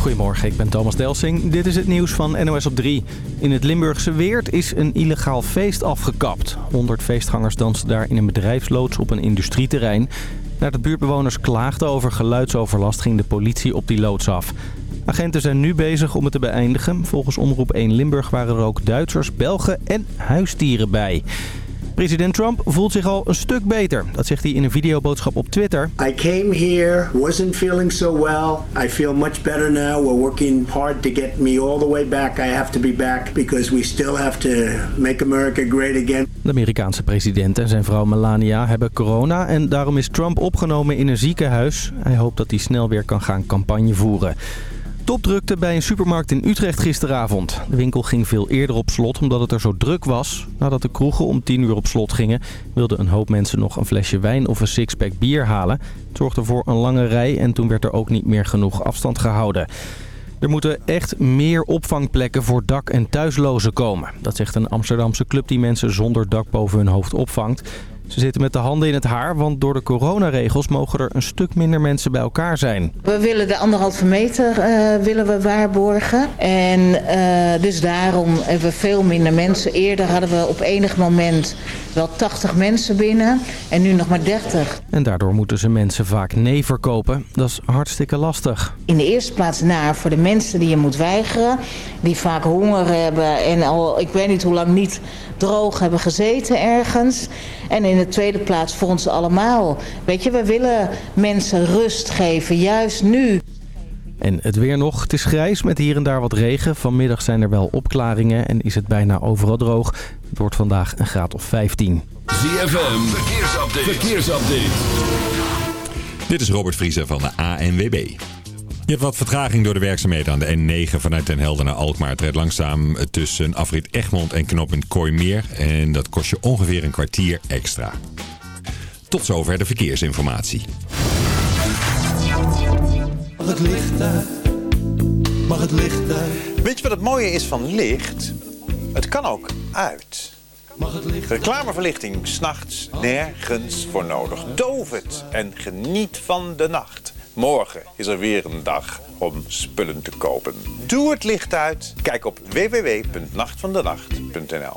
Goedemorgen, ik ben Thomas Delsing. Dit is het nieuws van NOS op 3. In het Limburgse Weert is een illegaal feest afgekapt. 100 feestgangers dansten daar in een bedrijfsloods op een industrieterrein. Nadat buurtbewoners klaagden over geluidsoverlast ging de politie op die loods af. Agenten zijn nu bezig om het te beëindigen. Volgens Omroep 1 Limburg waren er ook Duitsers, Belgen en huisdieren bij. President Trump voelt zich al een stuk beter. Dat zegt hij in een videoboodschap op Twitter. I came here, wasn't feeling so well. I feel much better now. We're working hard to get me all the way back. I have to be back because we still have to make America great again. De Amerikaanse president en zijn vrouw Melania hebben corona en daarom is Trump opgenomen in een ziekenhuis. Hij hoopt dat hij snel weer kan gaan campagne voeren. Topdrukte bij een supermarkt in Utrecht gisteravond. De winkel ging veel eerder op slot omdat het er zo druk was. Nadat de kroegen om 10 uur op slot gingen... wilden een hoop mensen nog een flesje wijn of een sixpack bier halen. Het zorgde voor een lange rij en toen werd er ook niet meer genoeg afstand gehouden. Er moeten echt meer opvangplekken voor dak- en thuislozen komen. Dat zegt een Amsterdamse club die mensen zonder dak boven hun hoofd opvangt. Ze zitten met de handen in het haar, want door de coronaregels mogen er een stuk minder mensen bij elkaar zijn. We willen de anderhalve meter uh, willen we waarborgen. En uh, dus daarom hebben we veel minder mensen. Eerder hadden we op enig moment wel 80 mensen binnen en nu nog maar 30. En daardoor moeten ze mensen vaak nee verkopen. Dat is hartstikke lastig. In de eerste plaats naar voor de mensen die je moet weigeren. Die vaak honger hebben en al ik weet niet hoe lang niet droog hebben gezeten ergens. En in de tweede plaats voor ons allemaal. Weet je, we willen mensen rust geven, juist nu. En het weer nog. Het is grijs met hier en daar wat regen. Vanmiddag zijn er wel opklaringen en is het bijna overal droog. Het wordt vandaag een graad of 15. ZFM, verkeersupdate. verkeersupdate. Dit is Robert Vriezer van de ANWB. Je hebt wat vertraging door de werkzaamheden aan de N9 vanuit Den Helder naar Alkmaar. Het rijdt langzaam tussen afrit Egmond en knooppunt Kooimeer. En dat kost je ongeveer een kwartier extra. Tot zover de verkeersinformatie. Mag het licht uit? Mag het licht uit? Weet je wat het mooie is van licht? Het kan ook uit. Mag het licht Reclameverlichting, s'nachts nergens voor nodig. Doof het en geniet van de nacht. Morgen is er weer een dag om spullen te kopen. Doe het licht uit. Kijk op www.nachtvandenacht.nl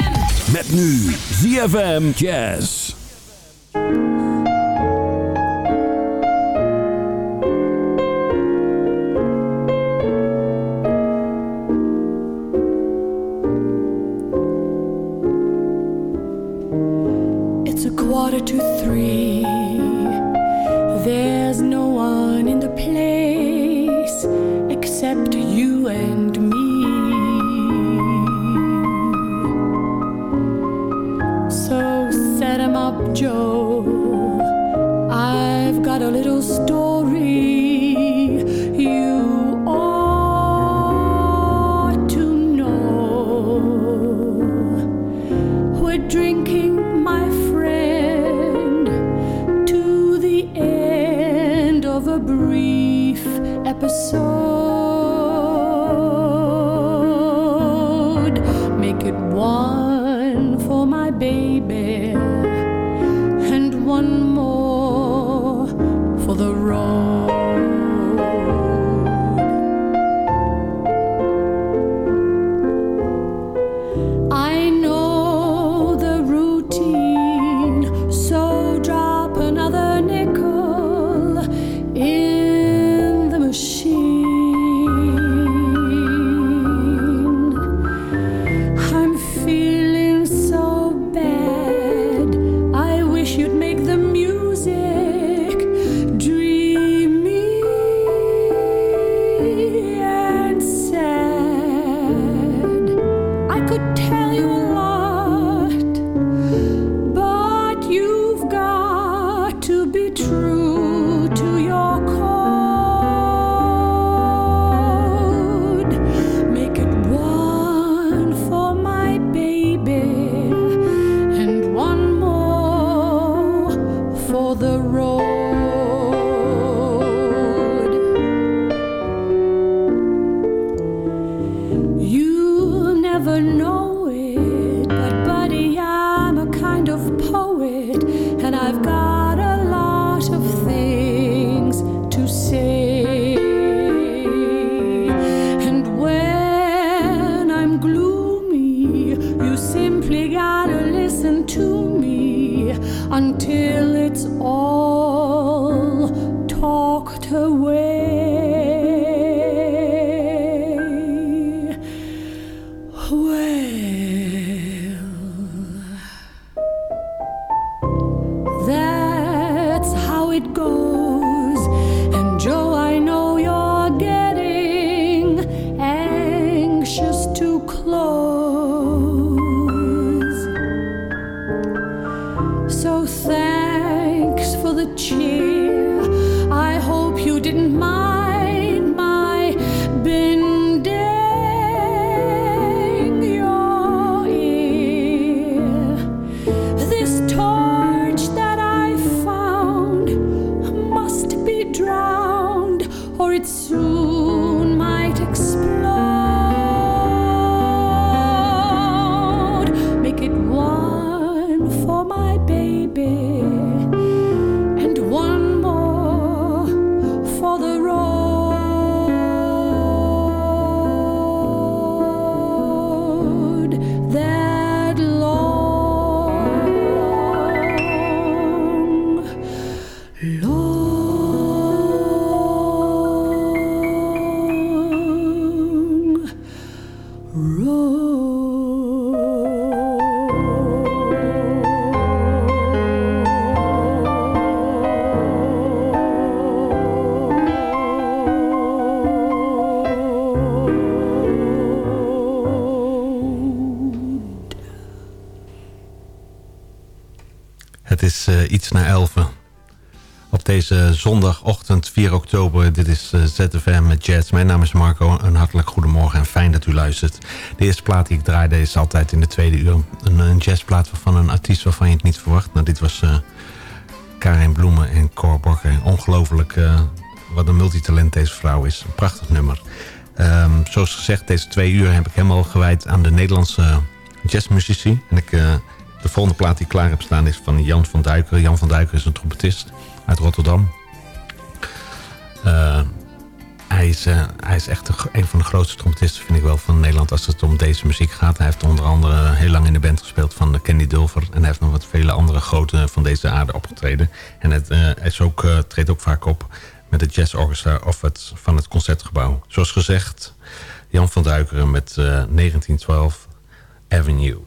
Met nu ZFM Jazz. For it iets na 11. Op deze zondagochtend 4 oktober. Dit is eh, ZFM met Jazz. Mijn naam is Marco. Een hartelijk goedemorgen en fijn dat u luistert. De eerste plaat die ik draaide is altijd in de tweede uur. Een, jazzplaat van een artiest waarvan je het niet verwacht. Nou, dit was eh Karin Bloemen en Cor. Ongelooflijk eh, wat een multitalent deze vrouw is. Een prachtig nummer. Ehm, zoals gezegd, deze twee uur heb ik helemaal gewijd aan de Nederlandse jazzmuzici. En ik, eh, de volgende plaat die ik klaar heb staan is van Jan van Duiker. Jan van Duiker is een trompetist uit Rotterdam. Eh, hij, is, eh, hij is echt een, van de grootste trompetisten, vind ik wel, van Nederland als het om deze muziek gaat. Hij heeft onder andere heel lang in de band gespeeld van Candy Dulfer. En hij heeft nog wat vele andere grote van deze aarde opgetreden. En het, eh, hij is ook, treedt ook vaak op met het Jazz Orchestra of het, van het Concertgebouw. Zoals gezegd, Jan van Duikeren met eh, 1912 Avenue.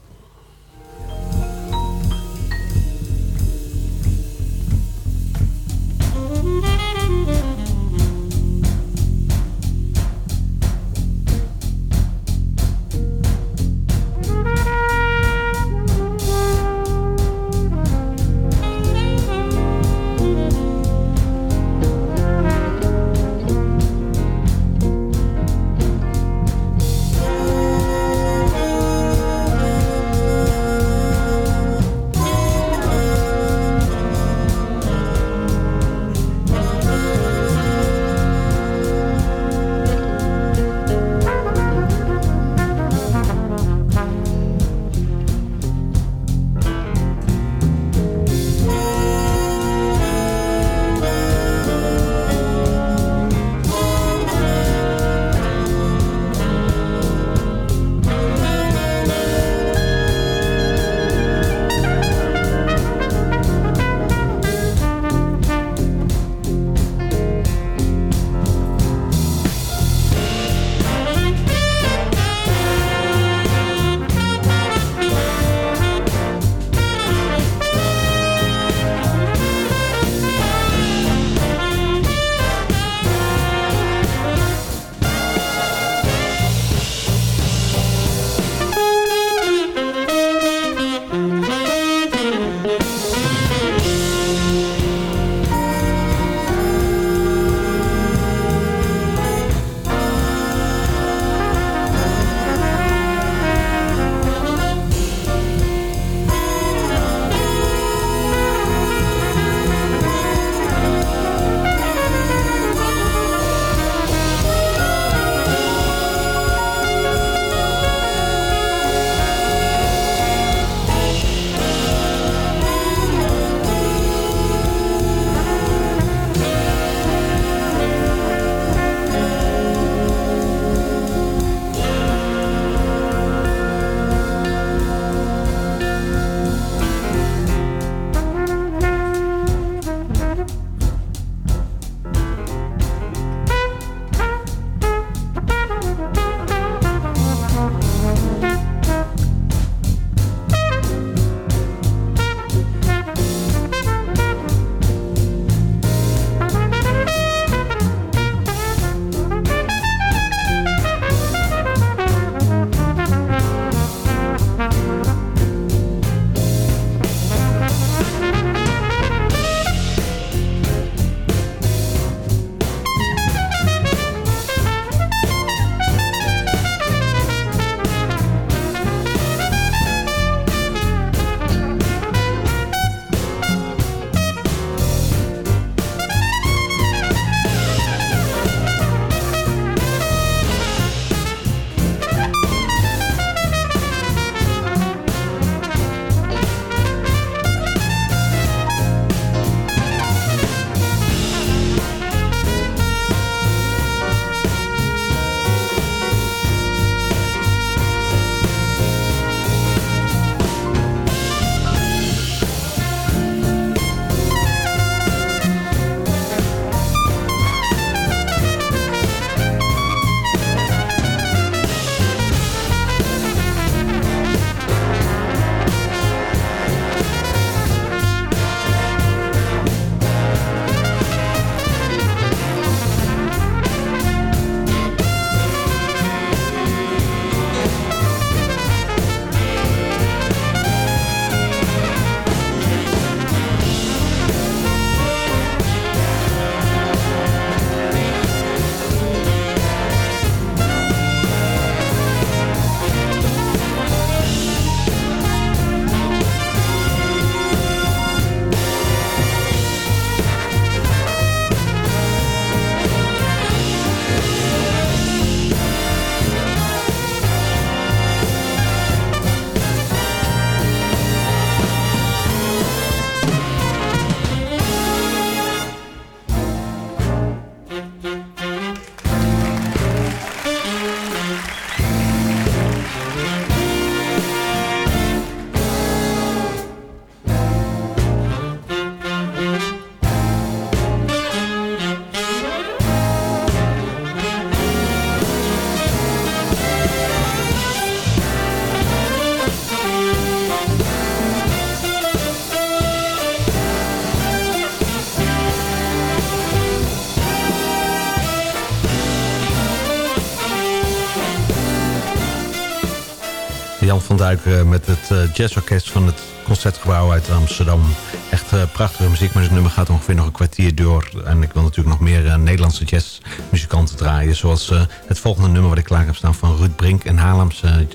Eh, met het eh, jazzorkest van het Concertgebouw uit Amsterdam. Echt eh, prachtige muziek, maar het nummer gaat ongeveer nog een kwartier door. En ik wil natuurlijk nog meer Nederlandse jazzmuzikanten draaien. Zoals het volgende nummer wat ik klaar heb staan van Ruud Brink, een Haarlemse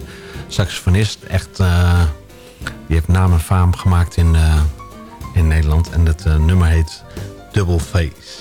saxofonist. Echt, die heeft naam en faam gemaakt in, in Nederland. En eh, nummer heet Double Face.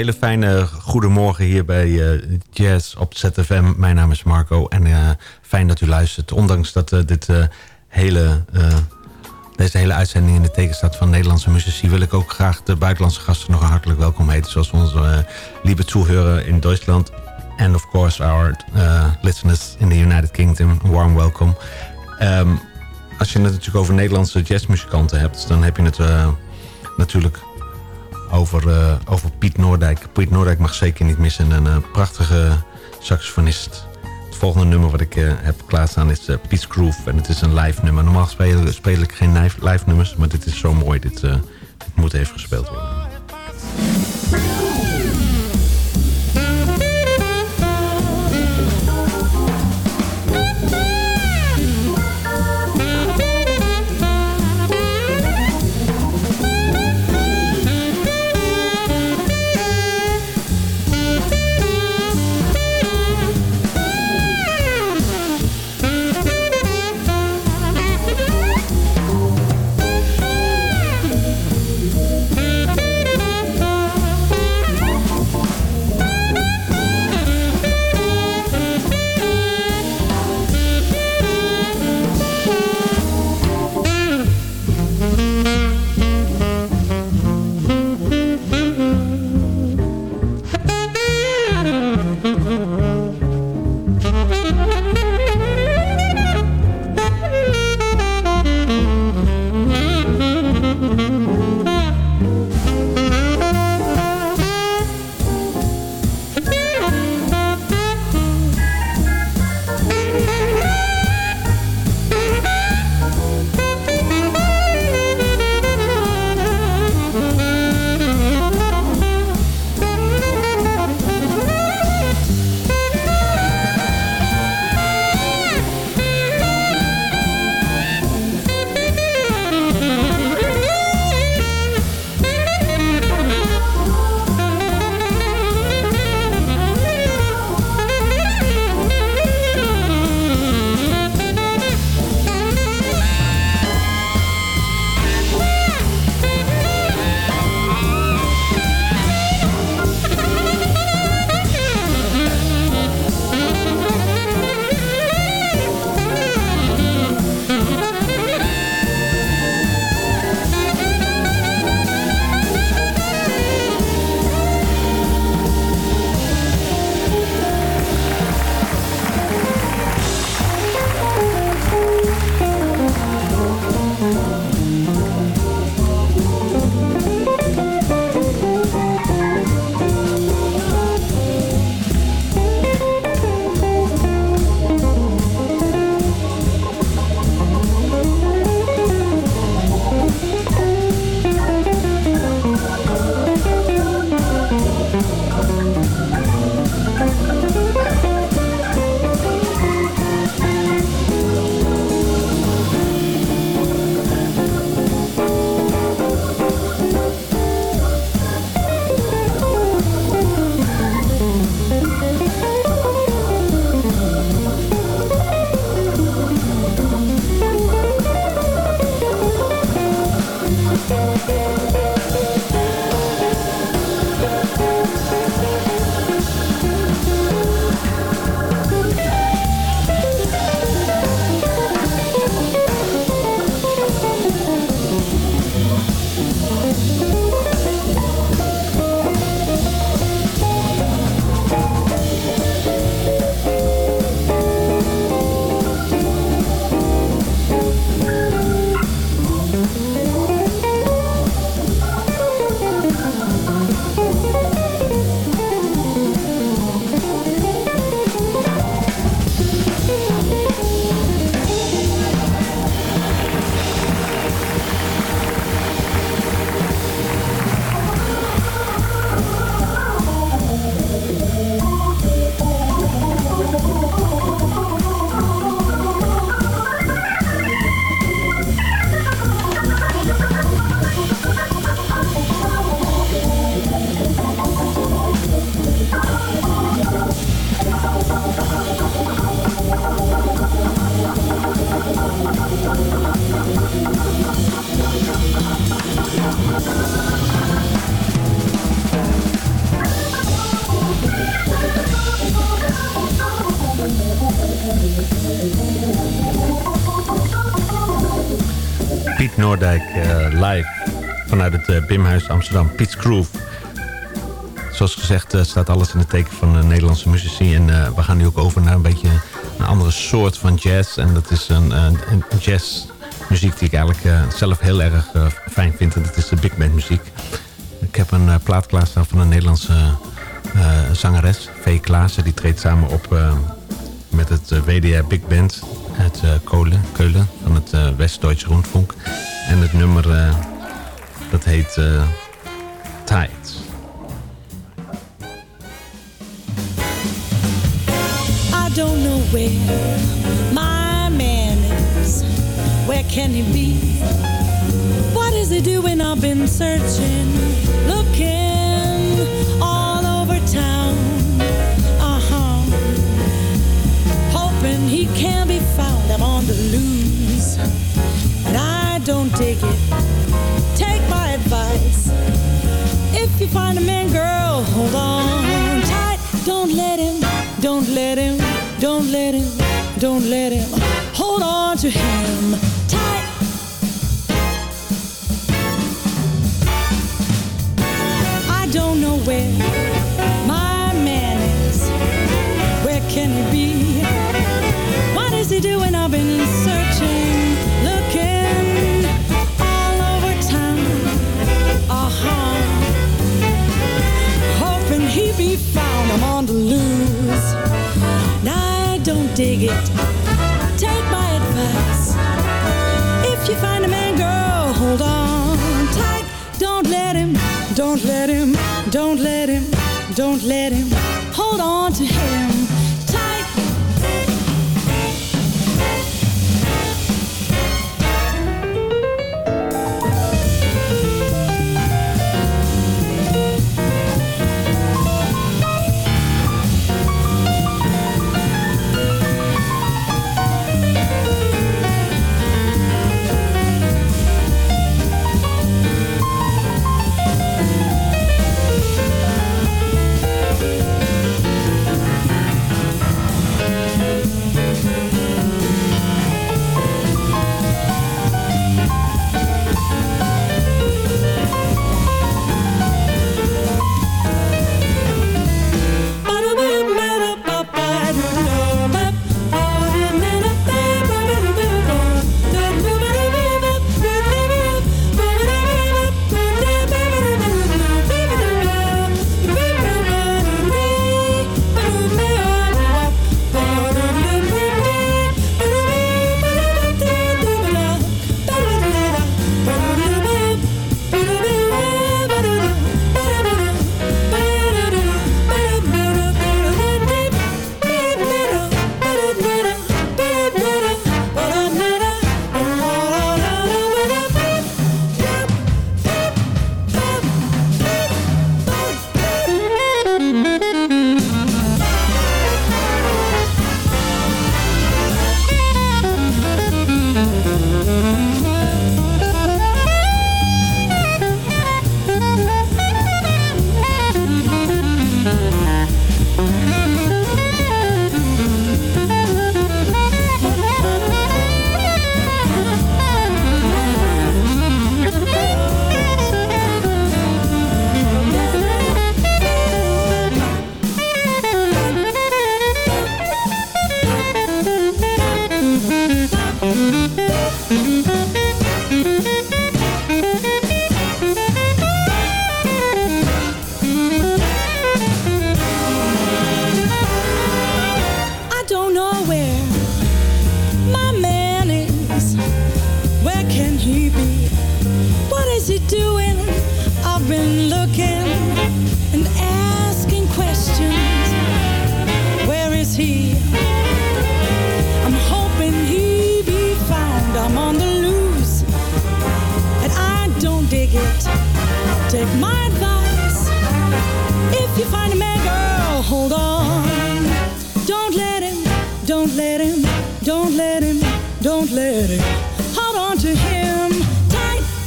Hele fijne goedemorgen hier bij eh, Jazz op ZFM. Mijn naam is Marco en eh, fijn dat u luistert. Ondanks dat eh, dit hele, deze hele uitzending in de teken staat van Nederlandse muzici... wil ik ook graag de buitenlandse gasten nog hartelijk welkom heten. Zoals onze lieve toehörer in Duitsland. And of course our listeners in the United Kingdom. Warm welcome. Ehm, als je het natuurlijk over Nederlandse jazzmuzikanten hebt... dan heb je het natuurlijk over, uh, over Piet Noordijk. Piet Noordijk mag zeker niet missen. Een uh, prachtige saxofonist. Het volgende nummer wat ik uh, heb klaarstaan is Peace Groove. En het is een live nummer. Normaal speel, speel ik geen live, live, nummers. Maar dit is zo mooi. Dit, dit moet even gespeeld worden. Bimhuis Amsterdam, Piets Groove. Zoals gezegd eh, staat alles in het teken van de Nederlandse muzici. En eh, we gaan nu ook over naar een beetje een andere soort van jazz. En dat is een, een, jazzmuziek die ik eigenlijk eh, zelf heel erg eh, fijn vind. En dat is de big band muziek. Ik heb een eh, plaat klaarstaan van een Nederlandse eh, zangeres, V. Klaassen. Die treedt samen op eh, met het eh, WDR Big Band uit eh, Keulen, Keulen van het eh, West-Duitse Rundfunk. En het nummer eh, dat heet eh Tides. I don't know where my man is. Where can he be? What is he doing? I've been searching, looking don't let him. Hold on to him it. Take my advice. If you find a man, girl, hold on tight. Don't let him, don't let him, don't let him, don't let him. Hold on to him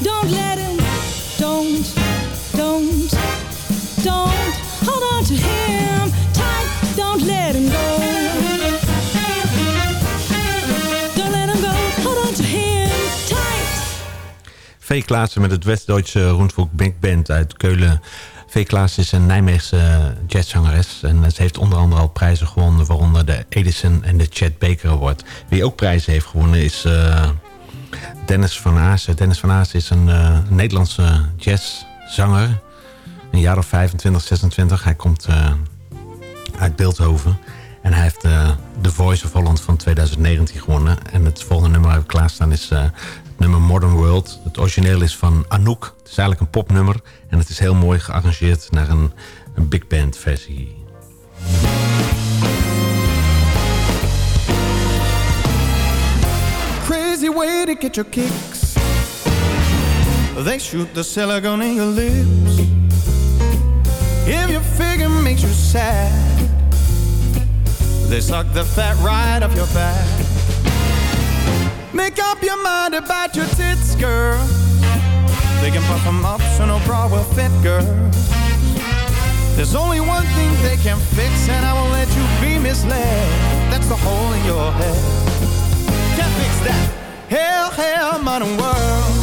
don't let him. Go. Met het West-Duitse Rundfunk Big Band uit Keulen. V. Klaassen is een Nijmeegse jazzzangeres. En ze heeft onder andere al prijzen gewonnen... waaronder de Edison en de Chet Baker Award. Wie ook prijzen heeft gewonnen is eh, Dennis van Aasen. Dennis van Aasen is een eh, Nederlandse jazzzanger. Een jaar of 25, 26. Hij komt eh, uit Beeldhoven. En hij heeft The Voice of Holland van 2019 gewonnen. En het volgende nummer waar we klaarstaan is nummer Modern World. Het origineel is van Anouk. Het is eigenlijk een popnummer. En het is heel mooi gearrangeerd naar een, een big band versie. Crazy way to get your kicks. They shoot the silicone in your lips. If your figure makes you sad, they suck the fat right off your back. Make up your mind about your tits, girl. They can puff them up so no bra will fit, girl. There's only one thing they can fix, and I won't let you be misled. That's the hole in your head. Can't fix that. Hell, hell, modern world.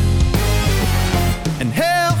and health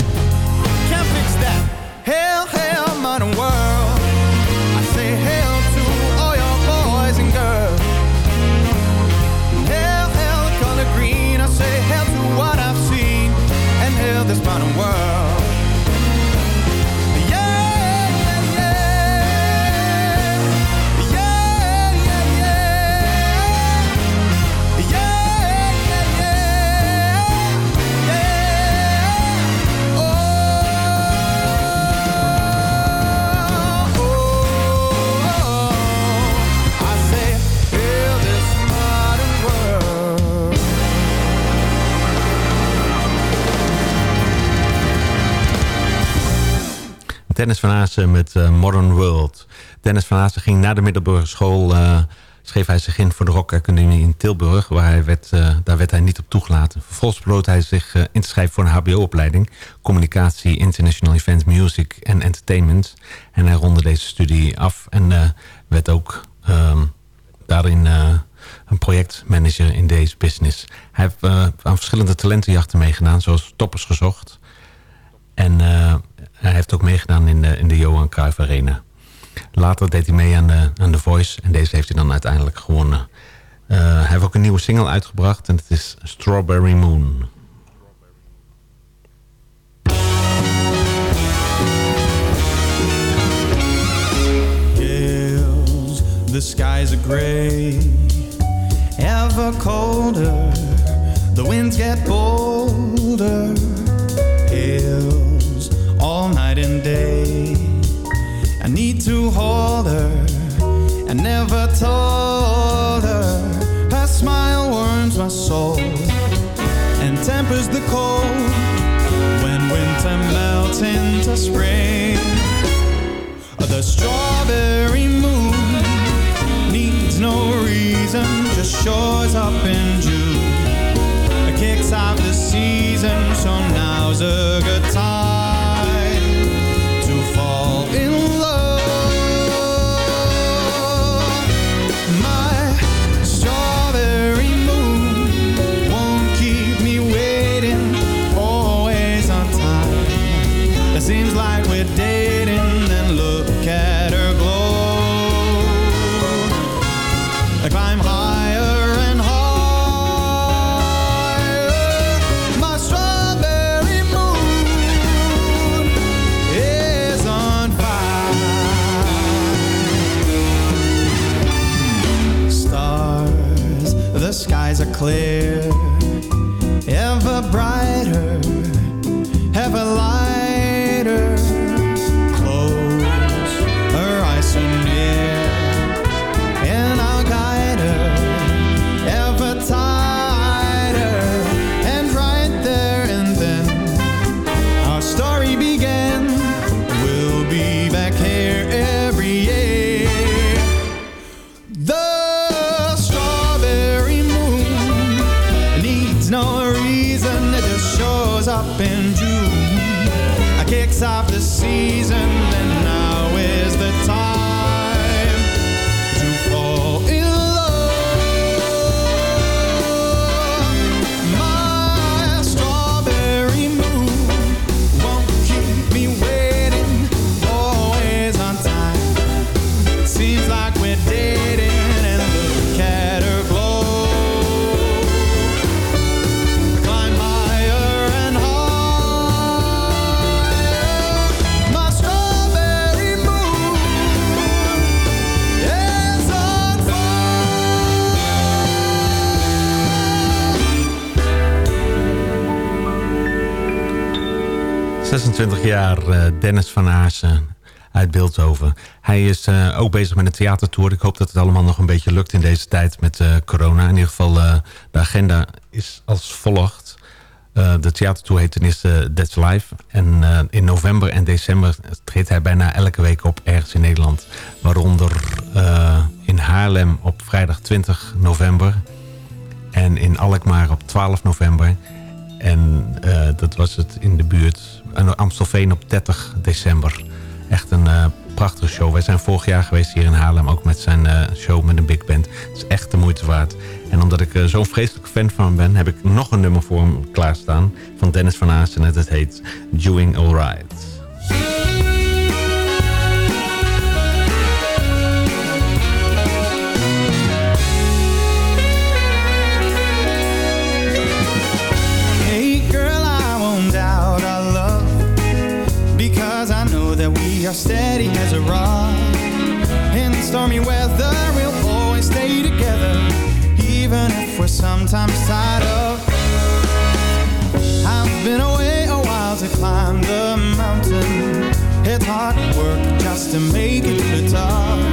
Modern world. Modern World. Dennis van Aasen ging na de middelbare school... eh, schreef hij zich in voor de Rock Academie in Tilburg. Waar hij werd, eh, daar werd hij niet op toegelaten. Vervolgens besloot hij zich eh, in te schrijven voor een hbo-opleiding. Communicatie, International Event Music en Entertainment. En hij ronde deze studie af. En eh, werd ook ehm, daarin eh, een projectmanager in deze business. Hij heeft eh, aan verschillende talentenjachten meegedaan. Zoals Toppers Gezocht. En eh, hij heeft ook meegedaan in de, in de Johan Cruijff Arena. Later deed hij mee aan de, aan The Voice. En deze heeft hij dan uiteindelijk gewonnen. Eh, hij heeft ook een nieuwe single uitgebracht. En het is Strawberry Moon. The gray, ever colder. The winds get bolder. All night and day. I need to hold her. I never told her. Her smile warms my soul and tempers the cold when winter melts into spring. The strawberry moon needs no reason, just shows up in June. It kicks off the season, so now's a good time 26 jaar eh, Dennis van Aarsen uit Beeldhoven. Hij is eh, ook bezig met een theatertour. Ik hoop dat het allemaal nog een beetje lukt in deze tijd met eh, corona. In ieder geval, de agenda is als volgt. De theatertour heet ten eerste That's Life. En in november en december treedt hij bijna elke week op ergens in Nederland. Waaronder in Haarlem op vrijdag 20 november. En in Alkmaar op 12 november. En dat was het in de buurt. En Amstelveen op 30 december. Echt een eh, prachtige show. Wij zijn vorig jaar geweest hier in Haarlem. Ook met zijn eh, show met een big band. Het is echt de moeite waard. En omdat ik eh, zo'n vreselijke fan van hem ben... heb ik nog een nummer voor hem klaarstaan. Van Dennis van Aassen. En het heet Doing Alright. We are steady as a rock. In stormy weather, we'll always stay together Even if we're sometimes tired of I've been away a while to climb the mountain. It's hard work just to make it to the top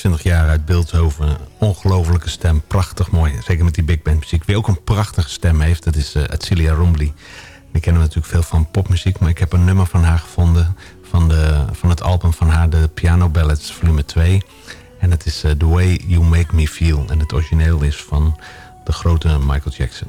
25 jaar uit Beeldhoven. Ongelofelijke stem, prachtig mooi. Zeker met die big band muziek. Wie ook een prachtige stem heeft, dat is eh, uh, Atsilia Rombly. Die kennen we natuurlijk veel van popmuziek. Maar ik heb een nummer van haar gevonden. Van, de, van het album van haar, de Piano Ballads, volume 2. En dat is eh, The Way You Make Me Feel. En het origineel is van de grote Michael Jackson.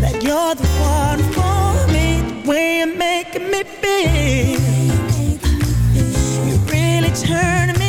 that you're the one for me. The way you're making me feel, you really turn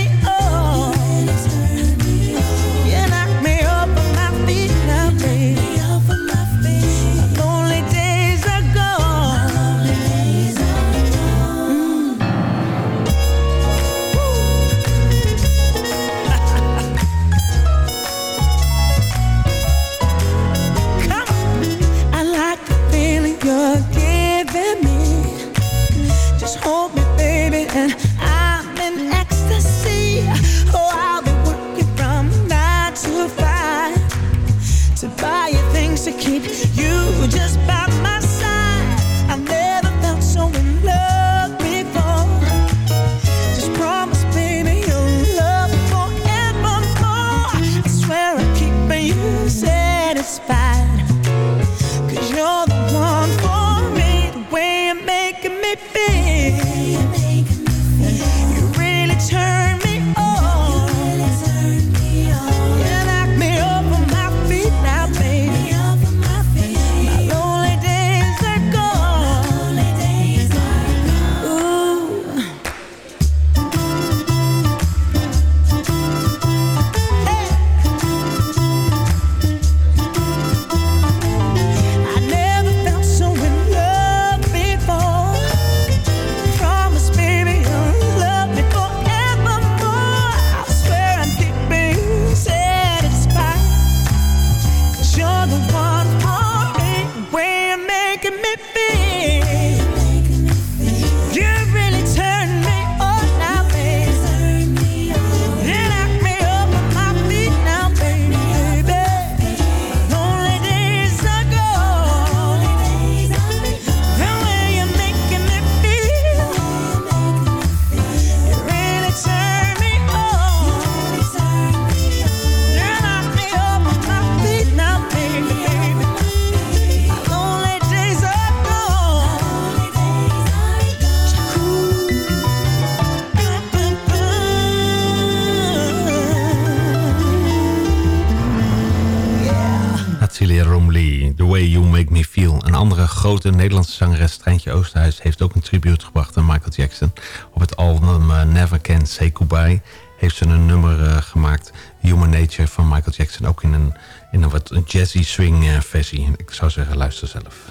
grote Nederlandse zangeres, Treintje Oosterhuis... heeft ook een tribute gebracht aan Michael Jackson. Op het album eh, Never Can Say Goodbye... heeft ze een nummer eh, gemaakt... Human Nature van Michael Jackson. Ook in een, in een wat jazzy swing eh, versie. Ik zou zeggen, luister zelf.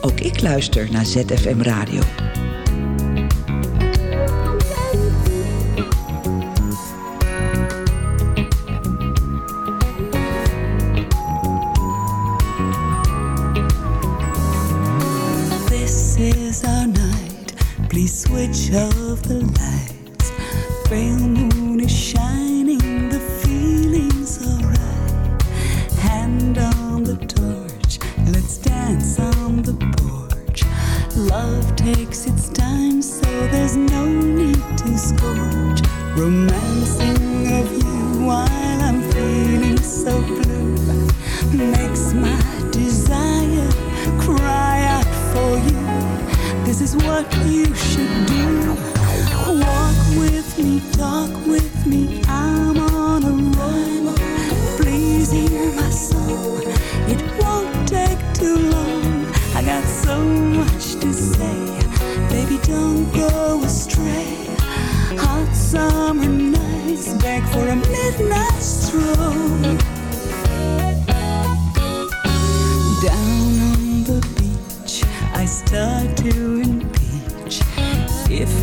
Ook ik luister naar ZFM Radio.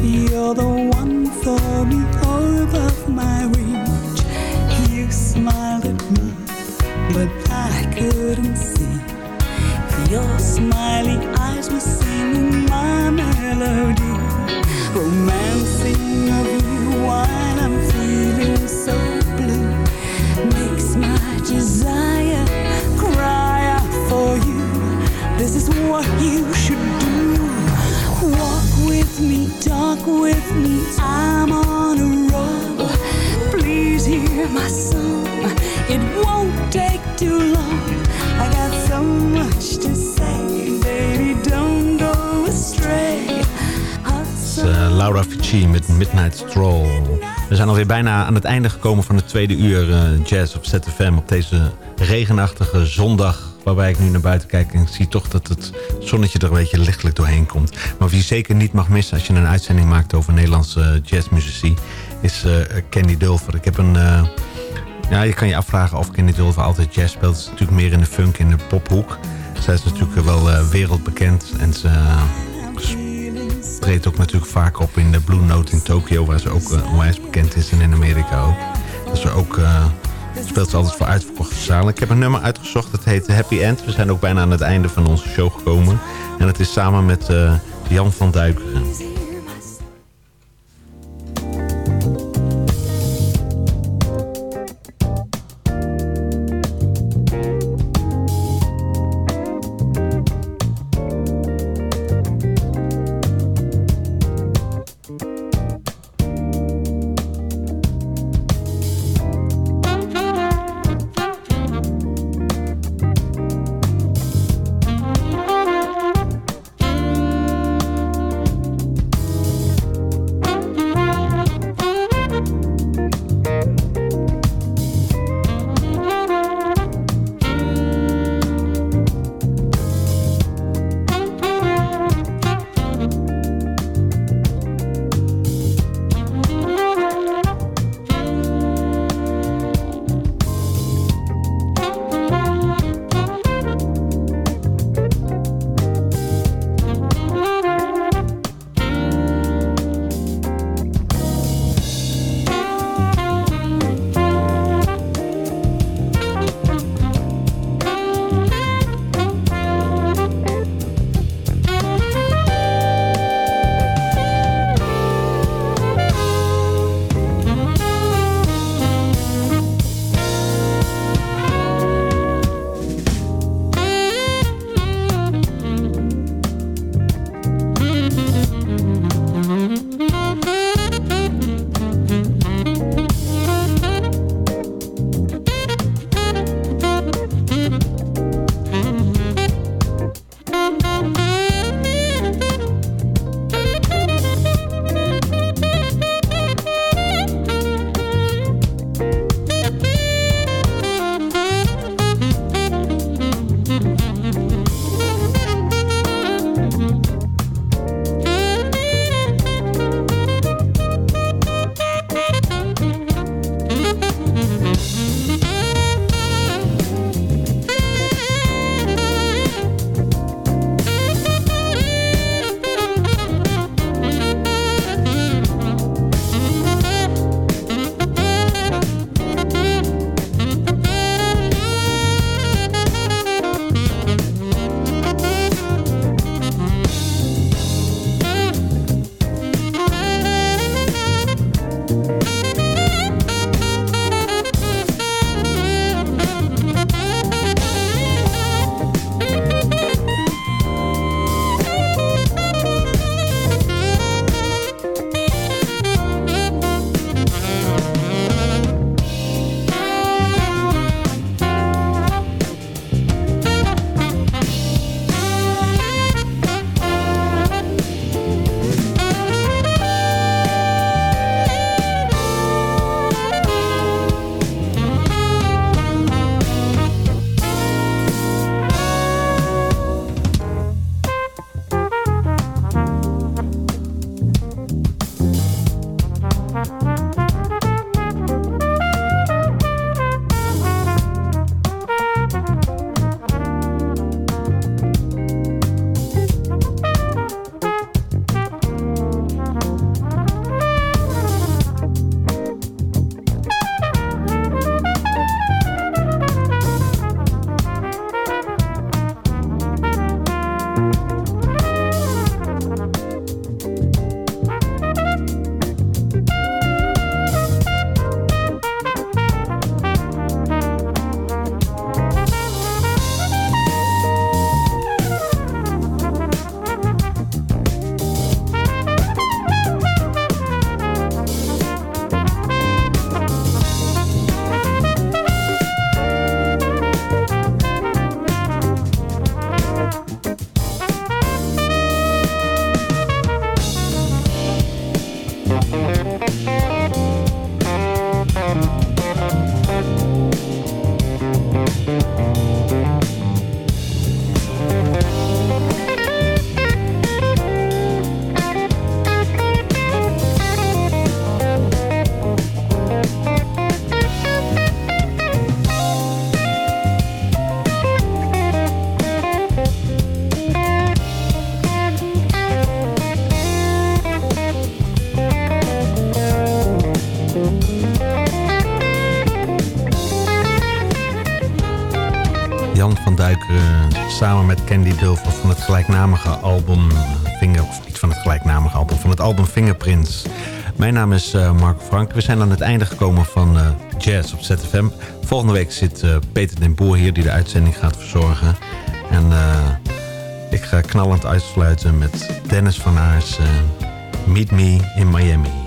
You're the one for me, all above my reach. You smiled at me, but I couldn't see. Your smiling eyes were singing my melody. Romancing of you while I'm feeling so blue makes my desire cry out for you. This is what you should do. Walk with me, darling with me. I'm on a roll. Please hear my song. It won't take too long. I got so much to say, baby. Don't go astray. Eh, Laura Fici met Midnight Stroll. We zijn alweer bijna aan het einde gekomen van het tweede uur uh, Jazz op ZFM... op deze regenachtige zondag waarbij ik nu naar buiten kijk en ik zie toch dat het zonnetje er een beetje lichtelijk doorheen komt. Maar wie zeker niet mag missen als je een uitzending maakt over Nederlandse jazzmuzici, is eh, Kenny Dulfer. Ik heb een... eh, ja, je kan je afvragen of Kenny Dulfer altijd jazz speelt. Het is natuurlijk meer in de funk, in de pophoek. Zij is natuurlijk wel eh, wereldbekend en ze eh, treedt ook natuurlijk vaak op in de Blue Note in Tokyo, waar ze ook uh, onwijs bekend is en in Amerika ook. Dat ze ook eh, speelt altijd voor uitverkochte zalen. Ik heb een nummer uitgezocht, dat heet Happy End. We zijn ook bijna aan het einde van onze show gekomen. En het is samen met eh, Jan van Duik. gelijknamige album, Finger, of niet van het gelijknamige album, van het album Fingerprints. Mijn naam is eh, Marco Frank. We zijn aan het einde gekomen van eh, Jazz op ZFM. Volgende week zit eh, Peter den Boer hier die de uitzending gaat verzorgen. En ik ga knallend uitsluiten met Dennis van Aars, Meet Me in Miami.